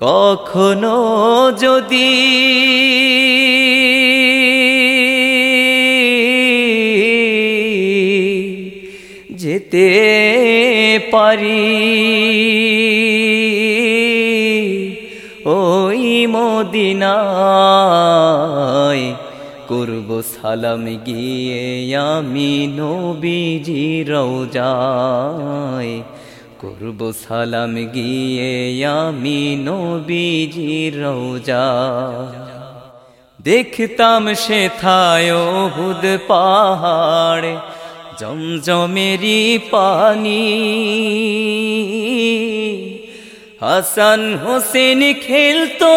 কখনো যদি যেতে পারি ওই মদিনায় করব সালাম গিয়ে আমি নবীজি রওজায়। করব সালাম গিয়ে আমি নবীজি রওজা। দেখতাম সে থায় হুদ পাহাড়, জমজমেরি পানি। হাসান হোসেন খেলতো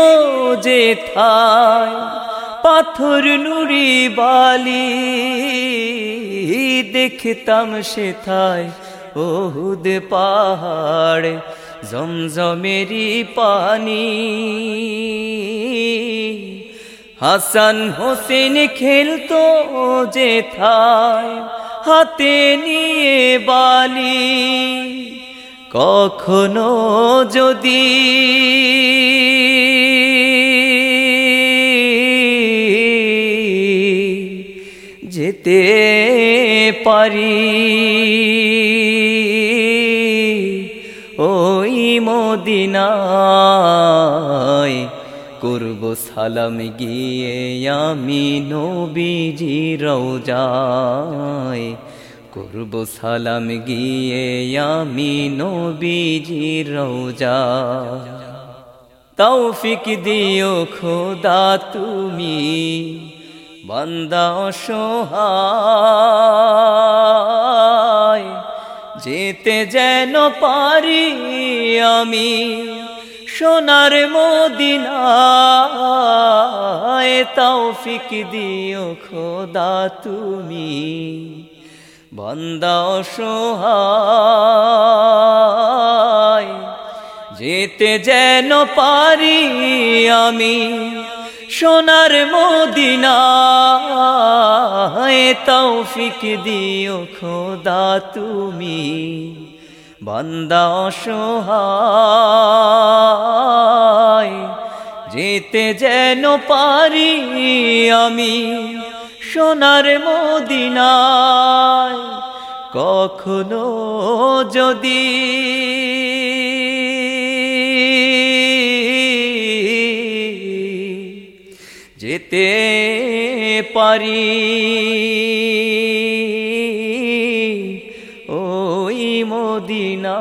যে থায় পাথর নুরি বালি। দেখতাম সে থায় ওহুদ পাহাড়, জমজমেরি পানি। হাসান হোসেন খেলতো যে থায় হাতে নিয়ে বালি। কখনো যদি যেতে পারি। ওই মদিনায় করব সালাম গিয়ে আমি নবীজি রওজায়। করব সালাম গিয়ে আমি নবীজি রওজা তৌফিক দিও খোদা তুমি। বান্দা অসহায়, যেতে যেন পারি আমি সোনার মদিনায়, তৌফিক দিও খোদা তুমি। বান্দা অসহায়, যেতে যেন পারি আমি সোনার মদিনায় তৌফিক দিও খোদা তুমি। বান্দা অসহায় যেতে যেন পারি আমি সোনার মদিনায়। কখনো যদি যেতে পারি। ওই মদিনায়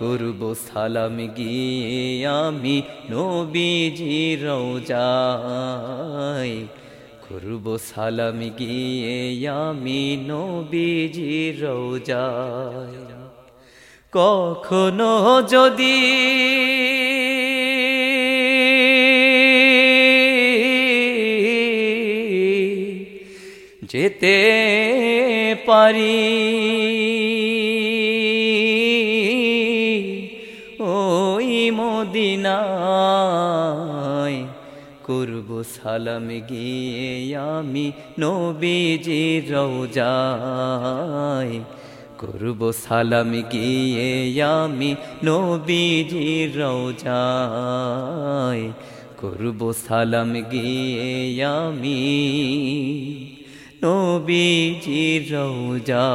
করব সালাম গিয়ে আমি নবীজি রওজায় করব সালাম গিয়ে আমি নবীজি রওজায় কখনো যদি যেতে পারি। ওই মদিনায় করব সালাম, গিয়ে আমি নবীজি রওজায় করব সালাম, গিয়ে আমি নবীজি রওজায় করব সালাম, গিয়ে আমি নবীজি রওজা